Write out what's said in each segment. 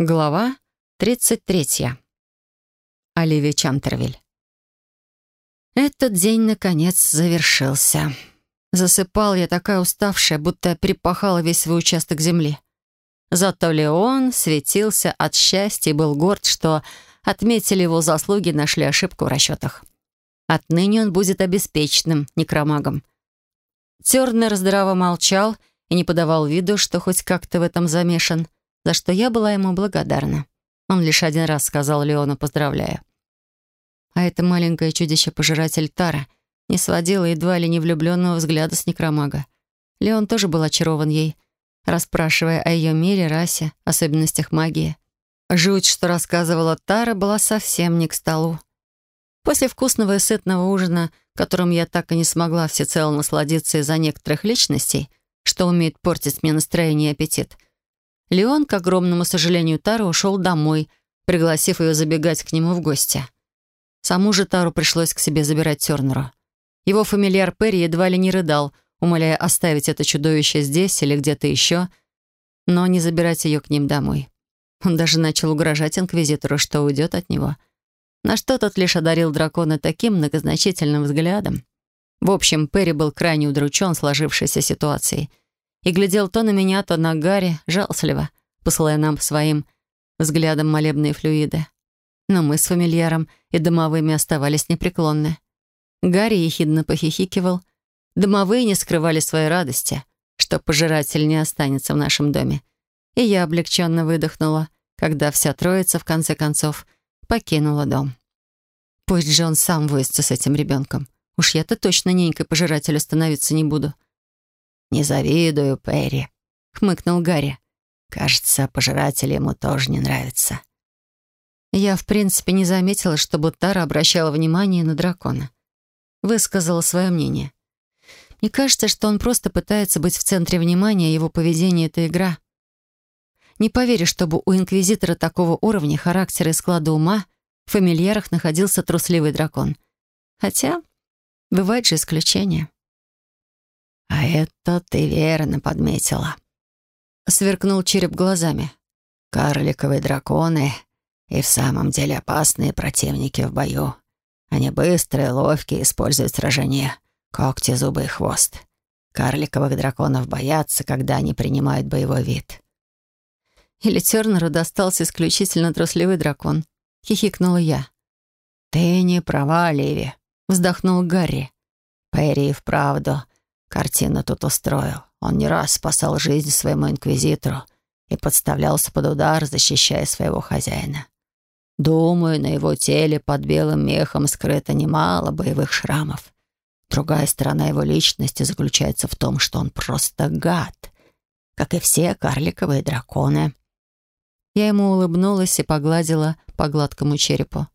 Глава 33. Оливия Чантервиль. Этот день, наконец, завершился. Засыпал я такая уставшая, будто перепахала весь свой участок земли. Зато Леон светился от счастья и был горд, что отметили его заслуги и нашли ошибку в расчетах. Отныне он будет обеспеченным некромагом. Тернер здраво молчал и не подавал виду, что хоть как-то в этом замешан — за что я была ему благодарна. Он лишь один раз сказал Леону «поздравляю». А это маленькое чудище-пожиратель Тара не сводила едва ли не влюбленного взгляда с некромага. Леон тоже был очарован ей, расспрашивая о ее мире, расе, особенностях магии. Жуть, что рассказывала Тара, была совсем не к столу. После вкусного и сытного ужина, которым я так и не смогла всецело насладиться из-за некоторых личностей, что умеет портить мне настроение и аппетит, Леон, к огромному сожалению Тару, ушел домой, пригласив ее забегать к нему в гости. Саму же Тару пришлось к себе забирать Тернеру. Его фамильяр Перри едва ли не рыдал, умоляя оставить это чудовище здесь или где-то еще, но не забирать ее к ним домой. Он даже начал угрожать инквизитору, что уйдет от него. На что тот лишь одарил дракона таким многозначительным взглядом. В общем, Перри был крайне удручен сложившейся ситуацией — и глядел то на меня, то на Гарри, жалостливо, посылая нам своим взглядом молебные флюиды. Но мы с фамильяром и домовыми оставались непреклонны. Гарри ехидно похихикивал. Домовые не скрывали своей радости, что пожиратель не останется в нашем доме. И я облегченно выдохнула, когда вся троица, в конце концов, покинула дом. Пусть же он сам возится с этим ребенком. Уж я-то точно ненькой пожирателю становиться не буду. «Не завидую, Перри», — хмыкнул Гарри. «Кажется, пожиратель ему тоже не нравится». Я, в принципе, не заметила, чтобы Тара обращала внимание на дракона. Высказала свое мнение. Мне кажется, что он просто пытается быть в центре внимания, его поведение — это игра. Не поверю, чтобы у инквизитора такого уровня, характера и склада ума в фамильярах находился трусливый дракон. Хотя, бывает же исключения. «А это ты верно подметила», — сверкнул череп глазами. «Карликовые драконы и в самом деле опасные противники в бою. Они быстрые, ловкие, используют сражения, когти, зубы и хвост. Карликовых драконов боятся, когда они принимают боевой вид». «Или Тернеру достался исключительно трусливый дракон», — хихикнула я. «Ты не права, Ливи», — вздохнул Гарри. «Перри вправду Картину тут устроил. Он не раз спасал жизнь своему инквизитору и подставлялся под удар, защищая своего хозяина. Думаю, на его теле под белым мехом скрыто немало боевых шрамов. Другая сторона его личности заключается в том, что он просто гад, как и все карликовые драконы. Я ему улыбнулась и погладила по гладкому черепу.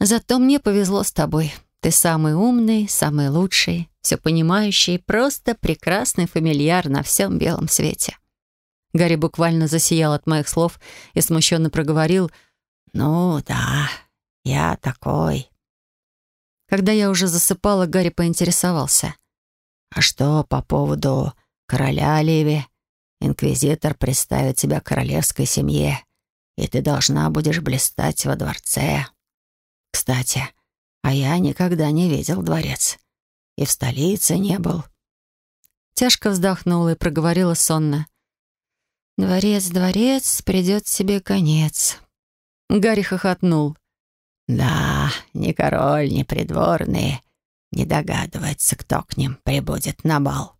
«Зато мне повезло с тобой. Ты самый умный, самый лучший, все понимающий, просто прекрасный фамильяр на всем белом свете. Гарри буквально засиял от моих слов и смущенно проговорил «Ну да, я такой». Когда я уже засыпала, Гарри поинтересовался. «А что по поводу короля Ливи? Инквизитор представит тебя королевской семье, и ты должна будешь блистать во дворце. Кстати, а я никогда не видел дворец. И в столице не был. Тяжко вздохнула и проговорила сонно. «Дворец, дворец, придет себе конец». Гарри хохотнул. «Да, ни король, ни придворные не догадывается, кто к ним прибудет на бал».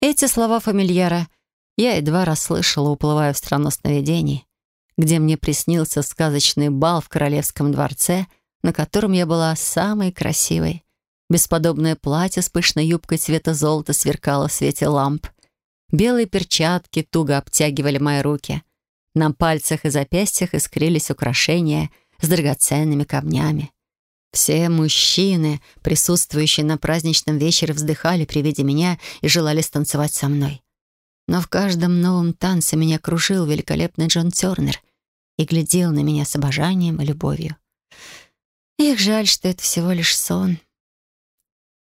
Эти слова фамильяра я едва расслышала, уплывая в страну сновидений, где мне приснился сказочный бал в королевском дворце — на котором я была самой красивой. Бесподобное платье с пышной юбкой цвета золота сверкало в свете ламп. Белые перчатки туго обтягивали мои руки. На пальцах и запястьях искрились украшения с драгоценными камнями. Все мужчины, присутствующие на праздничном вечере, вздыхали при виде меня и желали станцевать со мной. Но в каждом новом танце меня кружил великолепный Джон Тернер и глядел на меня с обожанием и любовью. Их жаль, что это всего лишь сон.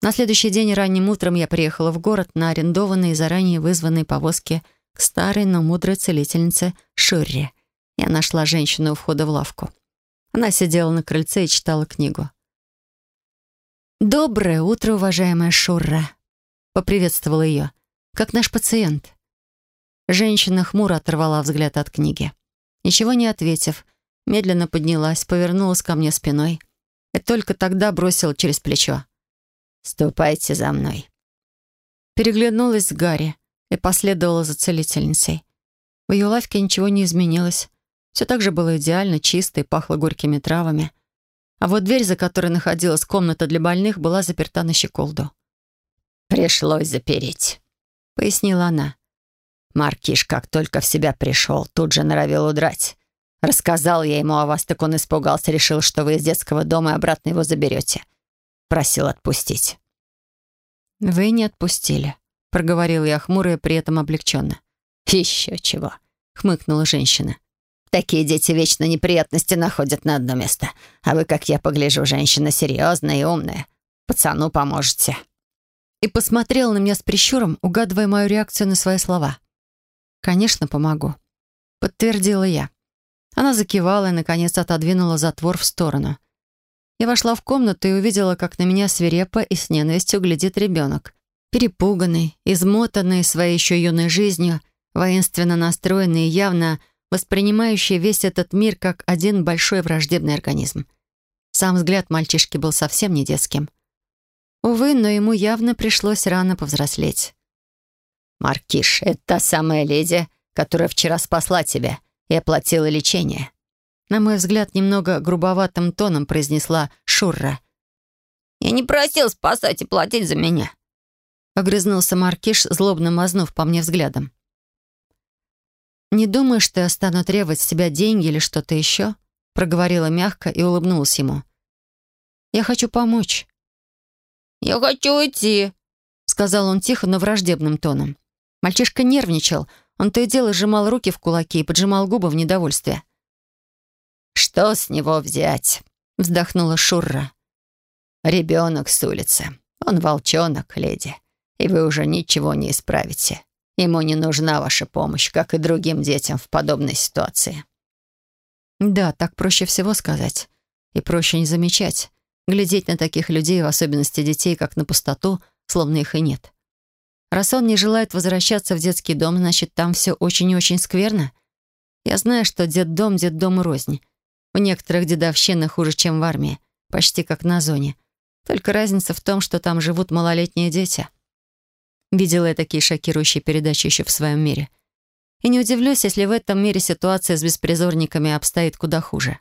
На следующий день ранним утром я приехала в город на арендованной и заранее вызванной повозке к старой, но мудрой целительнице Шурре. Я нашла женщину у входа в лавку. Она сидела на крыльце и читала книгу. «Доброе утро, уважаемая Шурра!» — поприветствовала ее. «Как наш пациент?» Женщина хмуро оторвала взгляд от книги. Ничего не ответив, медленно поднялась, повернулась ко мне спиной и только тогда бросила через плечо. «Ступайте за мной». Переглянулась с Гарри и последовала за целительницей. В ее лавке ничего не изменилось. Все так же было идеально, чисто и пахло горькими травами. А вот дверь, за которой находилась комната для больных, была заперта на щеколду. «Пришлось запереть», — пояснила она. Маркиш, как только в себя пришел, тут же норовил удрать. Рассказал я ему о вас, так он испугался, решил, что вы из детского дома и обратно его заберете. Просил отпустить. «Вы не отпустили», — проговорила я хмуро при этом облегченно. «Еще чего», — хмыкнула женщина. «Такие дети вечно неприятности находят на одно место. А вы, как я погляжу, женщина серьезная и умная. Пацану поможете». И посмотрела на меня с прищуром, угадывая мою реакцию на свои слова. «Конечно, помогу», — подтвердила я. Она закивала и, наконец, отодвинула затвор в сторону. Я вошла в комнату и увидела, как на меня свирепо и с ненавистью глядит ребенок. Перепуганный, измотанный своей еще юной жизнью, воинственно настроенный и явно воспринимающий весь этот мир как один большой враждебный организм. Сам взгляд мальчишки был совсем не детским. Увы, но ему явно пришлось рано повзрослеть. «Маркиш, это та самая леди, которая вчера спасла тебя и оплатила лечение», на мой взгляд, немного грубоватым тоном произнесла Шурра. «Я не просил спасать и платить за меня», — огрызнулся Маркиш, злобно мазнув по мне взглядом. «Не думаешь, я стану требовать с тебя деньги или что-то еще?» — проговорила мягко и улыбнулась ему. «Я хочу помочь». «Я хочу уйти», — сказал он тихо, но враждебным тоном. Мальчишка нервничал. Он то и дело сжимал руки в кулаки и поджимал губы в недовольстве. «Что с него взять?» — вздохнула Шурра. «Ребенок с улицы. Он волчонок, леди, и вы уже ничего не исправите. Ему не нужна ваша помощь, как и другим детям в подобной ситуации». «Да, так проще всего сказать. И проще не замечать. Глядеть на таких людей, в особенности детей, как на пустоту, словно их и нет. Раз он не желает возвращаться в детский дом, значит, там все очень и очень скверно. Я знаю, что детдом, детдом и рознь. В некоторых дедовщина хуже, чем в армии. Почти как на зоне. Только разница в том, что там живут малолетние дети. Видела я такие шокирующие передачи еще в своем мире. И не удивлюсь, если в этом мире ситуация с беспризорниками обстоит куда хуже.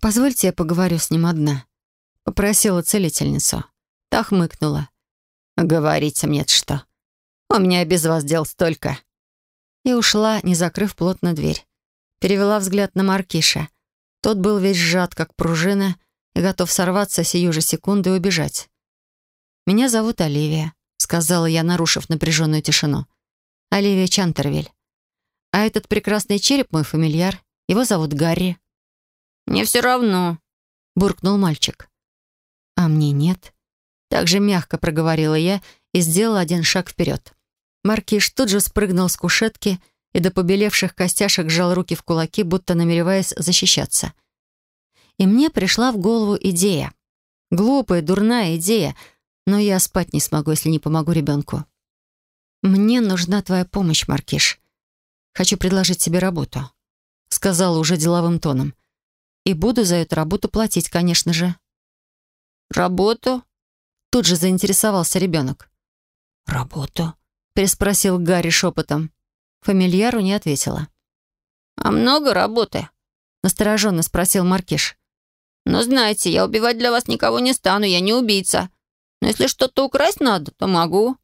«Позвольте, я поговорю с ним одна», — попросила целительницу. Та хмыкнула. «Говорите мне что. У меня без вас дел столько». И ушла, не закрыв плотно дверь. Перевела взгляд на Маркиша. Тот был весь сжат, как пружина, и готов сорваться сию же секунды и убежать. «Меня зовут Оливия», — сказала я, нарушив напряженную тишину. «Оливия Чантервиль. А этот прекрасный череп мой фамильяр. Его зовут Гарри». «Мне все равно», — буркнул мальчик. «А мне нет». Так же мягко проговорила я и сделала один шаг вперед. Маркиш тут же спрыгнул с кушетки и до побелевших костяшек сжал руки в кулаки, будто намереваясь защищаться. И мне пришла в голову идея. Глупая, дурная идея, но я спать не смогу, если не помогу ребенку. «Мне нужна твоя помощь, Маркиш. Хочу предложить тебе работу», — сказала уже деловым тоном. «И буду за эту работу платить, конечно же». «Работу?» Тут же заинтересовался ребенок. «Работу?» — переспросил Гарри шепотом. Фамильяру не ответила. «А много работы?» — настороженно спросил Маркиш. «Но знаете, я убивать для вас никого не стану, я не убийца. Но если что-то украсть надо, то могу».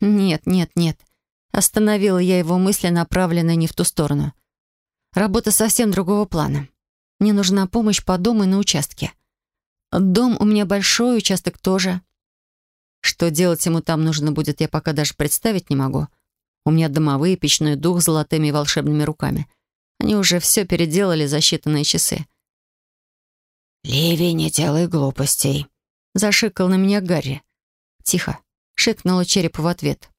«Нет, нет, нет». Остановила я его мысли, направленные не в ту сторону. Работа совсем другого плана. Мне нужна помощь по дому и на участке. Дом у меня большой, участок тоже. Что делать ему там нужно будет, я пока даже представить не могу. У меня домовые, печной дух с золотыми и волшебными руками. Они уже все переделали за считанные часы. «Ливи, не делай глупостей», — зашикал на меня Гарри. «Тихо», — шикнула череп в ответ.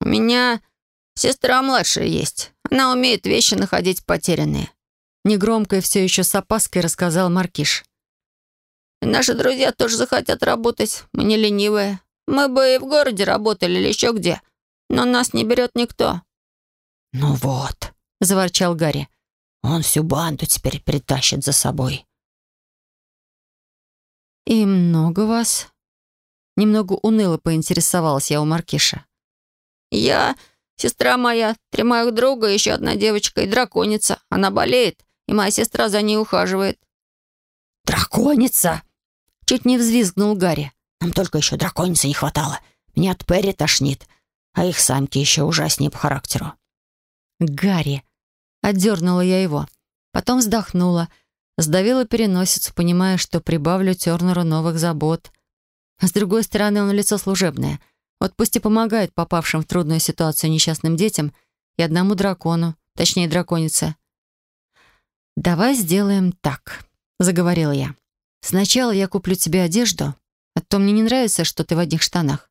«У меня сестра младшая есть. Она умеет вещи находить потерянные». Негромко и все еще с опаской рассказал Маркиш. И наши друзья тоже захотят работать. Мы не ленивые. Мы бы и в городе работали или еще где. Но нас не берет никто». «Ну вот», — заворчал Гарри. «Он всю банду теперь притащит за собой». «И много вас?» Немного уныло поинтересовалась я у Маркиша. «Я, сестра моя, три моих друга, еще одна девочка и драконица. Она болеет, и моя сестра за ней ухаживает». «Драконица!» Чуть не взвизгнул Гарри. «Нам только еще драконицы не хватало. Меня от Перри тошнит, а их самки еще ужаснее по характеру». «Гарри!» Отдернула я его. Потом вздохнула, сдавила переносицу, понимая, что прибавлю Тернеру новых забот. С другой стороны, он лицо служебное. Вот пусть и помогает попавшим в трудную ситуацию несчастным детям и одному дракону, точнее, драконице. «Давай сделаем так», — заговорила я. «Сначала я куплю тебе одежду, а то мне не нравится, что ты в одних штанах.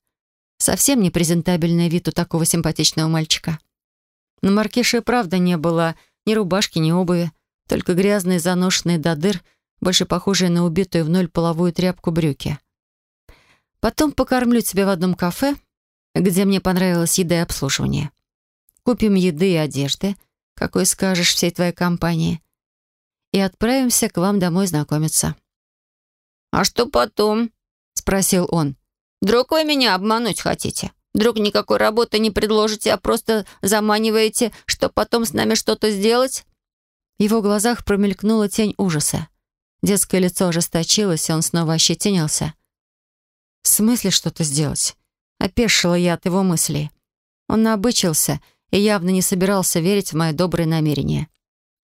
Совсем не презентабельный вид у такого симпатичного мальчика». На Маркеше правда не было ни рубашки, ни обуви, только грязные, заношенные до дыр, больше похожие на убитую в ноль половую тряпку брюки. Потом покормлю тебя в одном кафе, где мне понравилась еда и обслуживание. Купим еды и одежды, какой скажешь всей твоей компании и отправимся к вам домой знакомиться». «А что потом?» — спросил он. «Вдруг вы меня обмануть хотите? Вдруг никакой работы не предложите, а просто заманиваете, что потом с нами что-то сделать?» В его глазах промелькнула тень ужаса. Детское лицо ожесточилось, и он снова ощетинился. «В смысле что-то сделать?» Опешила я от его мыслей. Он набычился и явно не собирался верить в мои добрые намерения.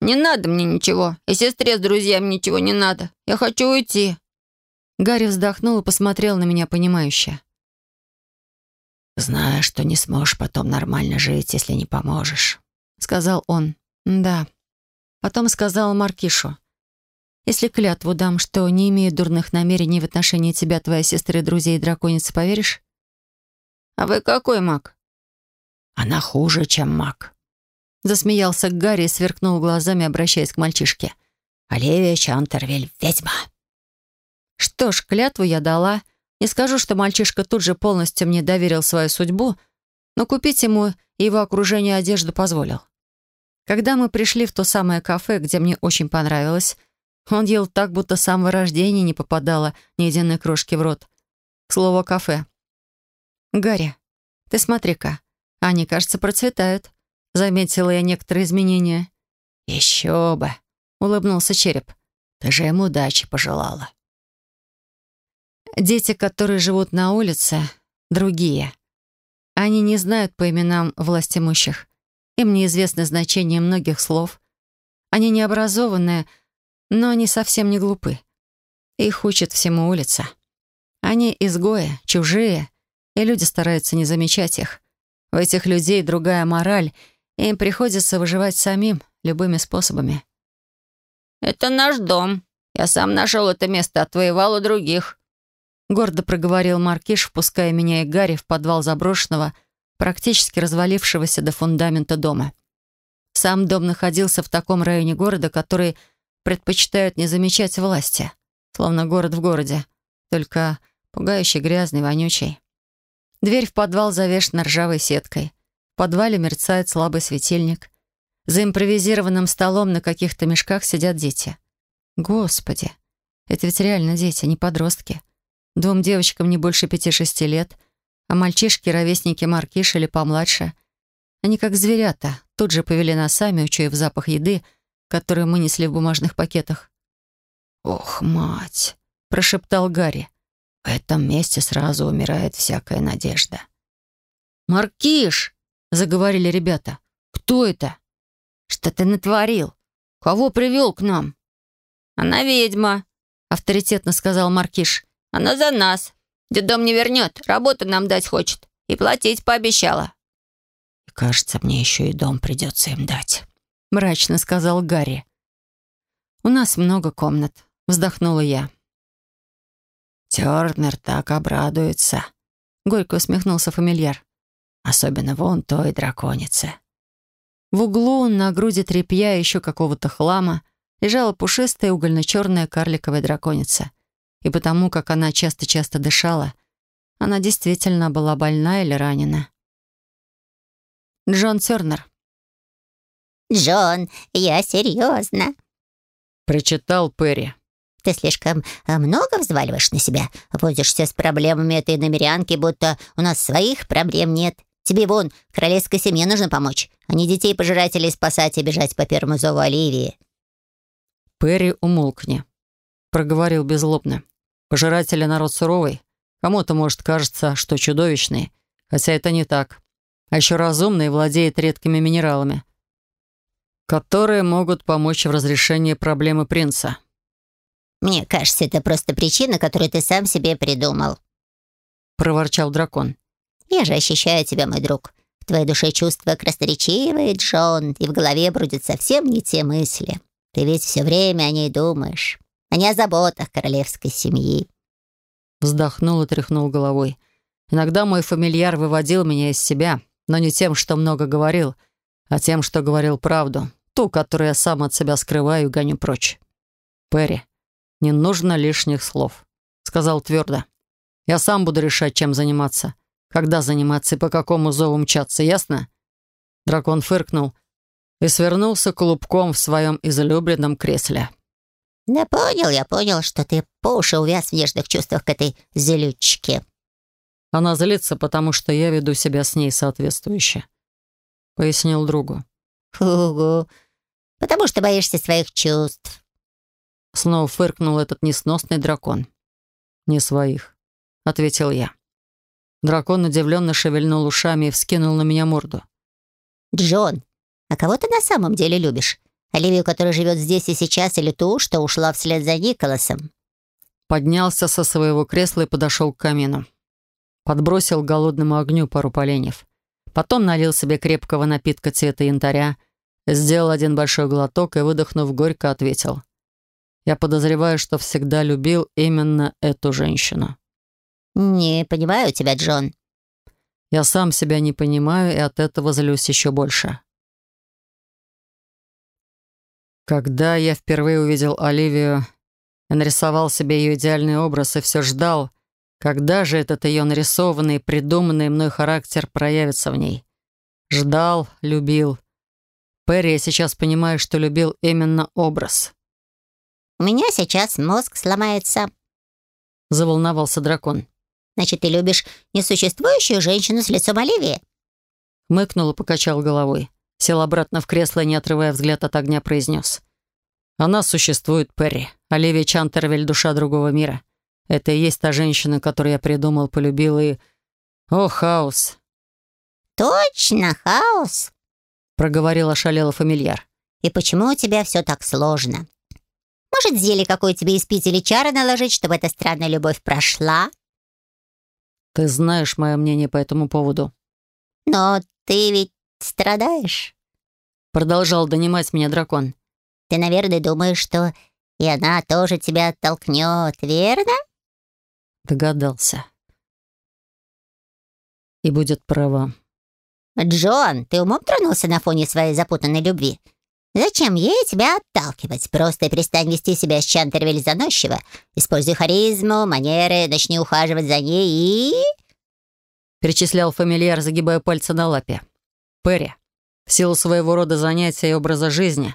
«Не надо мне ничего. И сестре с друзьями ничего не надо. Я хочу уйти». Гарри вздохнул и посмотрел на меня понимающе. «Знаешь, что не сможешь потом нормально жить, если не поможешь», — сказал он. «Да». Потом сказал Маркишу. «Если клятву дам, что не имею дурных намерений в отношении тебя, твоей сестры, друзей и драконицы, поверишь?» «А вы какой маг?» «Она хуже, чем маг», Засмеялся Гарри и сверкнул глазами, обращаясь к мальчишке. «Оливия Чантервиль, ведьма!» Что ж, клятву я дала. Не скажу, что мальчишка тут же полностью мне доверил свою судьбу, но купить ему и его окружение одежду позволил. Когда мы пришли в то самое кафе, где мне очень понравилось, он ел так, будто с самого рождения не попадало ни единой крошки в рот. К слову, кафе. «Гарри, ты смотри-ка, они, кажется, процветают. Заметила я некоторые изменения. «Еще бы!» — улыбнулся череп. «Ты же ему удачи пожелала». Дети, которые живут на улице, другие. Они не знают по именам властимущих. Им неизвестно значение многих слов. Они не образованные, но они совсем не глупы. Их учат всему улица. Они изгои, чужие, и люди стараются не замечать их. У этих людей другая мораль — им приходится выживать самим, любыми способами. «Это наш дом. Я сам нашел это место, отвоевал у других», — гордо проговорил Маркиш, впуская меня и Гарри в подвал заброшенного, практически развалившегося до фундамента дома. Сам дом находился в таком районе города, который предпочитают не замечать власти, словно город в городе, только пугающий, грязный, вонючий. Дверь в подвал завешена ржавой сеткой подвале мерцает слабый светильник. За импровизированным столом на каких-то мешках сидят дети. Господи, это ведь реально дети, не подростки. Двум девочкам не больше пяти-шести лет, а мальчишки, ровесники Маркиш или помладше. Они как зверята, тут же повели носами, учуяв запах еды, которую мы несли в бумажных пакетах. «Ох, мать!» — прошептал Гарри. «В этом месте сразу умирает всякая надежда». «Маркиш!» — заговорили ребята. «Кто это?» «Что ты натворил? Кого привел к нам?» «Она ведьма», — авторитетно сказал Маркиш. «Она за нас. Дедом не вернет, работу нам дать хочет. И платить пообещала». «Кажется, мне еще и дом придется им дать», — мрачно сказал Гарри. «У нас много комнат», — вздохнула я. «Тернер так обрадуется», — горько усмехнулся фамильяр. особенно вон той драконице». В углу на груди тряпья еще какого-то хлама лежала пушистая угольно-черная карликовая драконица. И потому, как она часто-часто дышала, она действительно была больна или ранена. Джон Тернер. «Джон, я серьезно», — причитал Перри. «Ты слишком э, много взваливаешь на себя. Возишься с проблемами этой намерянки, будто у нас своих проблем нет. Тебе вон, королевской семье нужно помочь, а не детей-пожирателей спасать и бежать по первому зову Оливии». «Перри, умолкни», — проговорил беззлобно. «Пожиратели народ суровый. Кому-то, может, кажется, что чудовищный, хотя это не так. А еще разумный владеет редкими минералами, которые могут помочь в разрешении проблемы принца». «Мне кажется, это просто причина, которую ты сам себе придумал», — проворчал дракон. Я же ощущаю тебя, мой друг. В твоей душе чувства красноречивые, Джон, и в голове бродят совсем не те мысли. Ты ведь все время о ней думаешь, а не о заботах королевской семьи». Вздохнул и тряхнул головой. Иногда мой фамильяр выводил меня из себя, но не тем, что много говорил, а тем, что говорил правду, ту, которую я сам от себя скрываю и гоню прочь. «Перри, не нужно лишних слов», — сказал твердо. «Я сам буду решать, чем заниматься когда заниматься и по какому зову мчаться, ясно?» Дракон фыркнул и свернулся клубком в своем излюбленном кресле. «Да понял я, понял, что ты по уши увяз в нежных чувствах к этой зелючке». «Она злится, потому что я веду себя с ней соответствующе», — пояснил другу. «Фугу, потому что боишься своих чувств». Снова фыркнул этот несносный дракон. «Не своих», — ответил я. Дракон удивленно шевельнул ушами и вскинул на меня морду. «Джон, а кого ты на самом деле любишь? Оливию, которая живет здесь и сейчас, или ту, что ушла вслед за Николасом?» Поднялся со своего кресла и подошел к камину. Подбросил к голодному огню пару поленьев. Потом налил себе крепкого напитка цвета янтаря, сделал один большой глоток и, выдохнув горько, ответил. «Я подозреваю, что всегда любил именно эту женщину». «Не понимаю тебя, Джон». «Я сам себя не понимаю и от этого злюсь еще больше». Когда я впервые увидел Оливию, я нарисовал себе ее идеальный образ и все ждал, когда же этот ее нарисованный, придуманный мной характер проявится в ней. Ждал, любил. Перри, я сейчас понимаю, что любил именно образ. «У меня сейчас мозг сломается», — заволновался дракон. Значит, ты любишь несуществующую женщину с лицом Оливии?» Мыкнул и покачал головой. Сел обратно в кресло, не отрывая взгляд от огня, произнес. «Она существует, Перри. Оливия Чантервель — душа другого мира. Это и есть та женщина, которую я придумал, полюбил и... О, хаос!» «Точно, хаос!» — проговорил ошалелый фамильяр. «И почему у тебя все так сложно? Может, зелье какое тебе испить или чары наложить, чтобы эта странная любовь прошла?» Ты знаешь мое мнение по этому поводу. Но ты ведь страдаешь. Продолжал донимать меня дракон. Ты, наверное, думаешь, что и она тоже тебя оттолкнет, верно? Догадался. И будет права. Джон, ты умом тронулся на фоне своей запутанной любви? Зачем ей тебя отталкивать? Просто перестань вести себя с Чантервиль заносчиво. Используй харизму, манеры, начни ухаживать за ней и...» Перечислял фамильяр, загибая пальцы на лапе. «Перри, в силу своего рода занятия и образа жизни,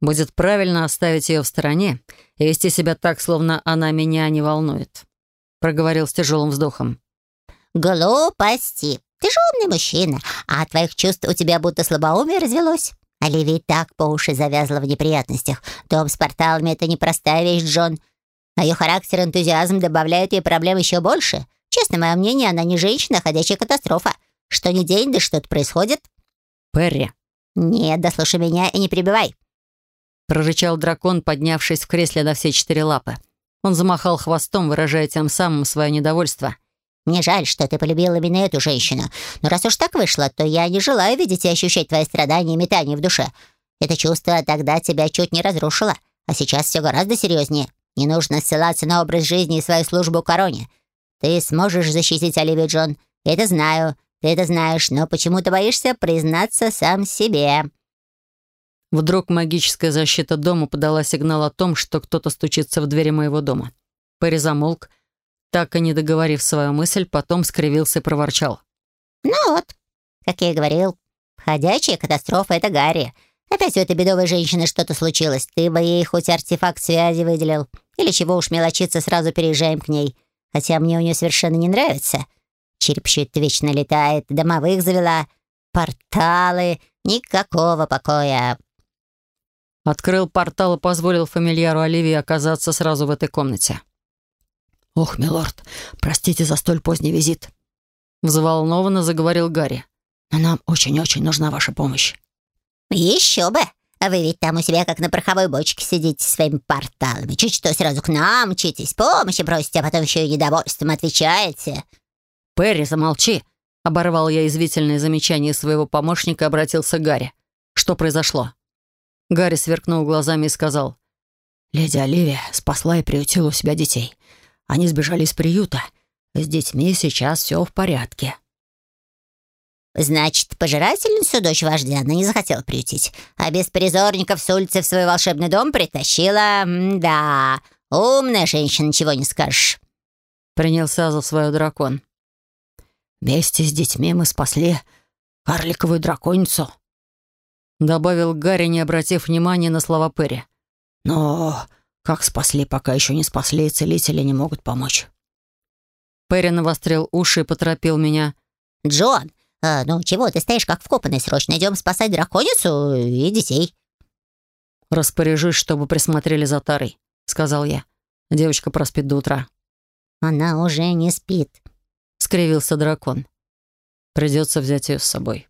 будет правильно оставить ее в стороне и вести себя так, словно она меня не волнует», проговорил с тяжелым вздохом. «Глупости. Ты же умный мужчина, а от твоих чувств у тебя будто слабоумие развелось. Оливия так по уши завязла в неприятностях. Дом с порталами — это непростая вещь, Джон. А ее характер и энтузиазм добавляют ей проблем еще больше. Честно, мое мнение, она не женщина, а ходячая катастрофа. Что ни день, да что-то происходит. Перри. Нет, да слушай меня и не прибивай. Прорычал дракон, поднявшись в кресле на все четыре лапы. Он замахал хвостом, выражая тем самым свое недовольство. Мне жаль, что ты полюбил именно эту женщину. Но раз уж так вышло, то я не желаю видеть и ощущать твои страдания и метания в душе. Это чувство тогда тебя чуть не разрушило, а сейчас все гораздо серьезнее. Не нужно ссылаться на образ жизни и свою службу короне. Ты сможешь защитить Оливию Джон. Я это знаю. Ты это знаешь, но почему-то боишься признаться сам себе». Вдруг магическая защита дома подала сигнал о том, что кто-то стучится в двери моего дома. Перри замолк, так и не договорив свою мысль, потом скривился и проворчал. «Ну вот, как я и говорил, ходячая катастрофа — это Гарри. Опять у этой бедовой женщины что-то случилось. Ты бы ей хоть артефакт связи выделил. Или чего уж мелочиться, сразу переезжаем к ней. Хотя мне у нее совершенно не нравится. Черепщит вечно летает, домовых завела, порталы, никакого покоя. Открыл портал и позволил фамильяру Оливии оказаться сразу в этой комнате. «Ох, милорд, простите за столь поздний визит», — взволнованно заговорил Гарри. «Но нам очень-очень нужна ваша помощь». «Еще бы! А вы ведь там у себя как на пороховой бочке сидите своими порталами. Чуть что сразу к нам мчитесь, помощи просите, а потом еще и недовольством отвечаете». «Перри, замолчи!» — оборвал я извительное замечание своего помощника и обратился к Гарри. «Что произошло?» Гарри сверкнул глазами и сказал. «Леди Оливия спасла и приютила у себя детей. Они сбежали из приюта. С детьми сейчас все в порядке». «Значит, пожирательницу дочь вождя она не захотела приютить, а беспризорников с улицы в свой волшебный дом притащила. да, умная женщина, ничего не скажешь». Принялся за свою дракон. «Вместе с детьми мы спасли карликовую драконицу», добавил Гарри, не обратив внимания на слова Перри. «Но как спасли, пока еще не спасли, и целители не могут помочь». Перри навострил уши и поторопил меня. «Джон, а, ну чего ты стоишь как вкопанный? Срочно идем спасать драконицу и детей». «Распоряжусь, чтобы присмотрели за Тарой», — сказал я. «Девочка проспит до утра». «Она уже не спит», — скривился дракон. «Придется взять ее с собой».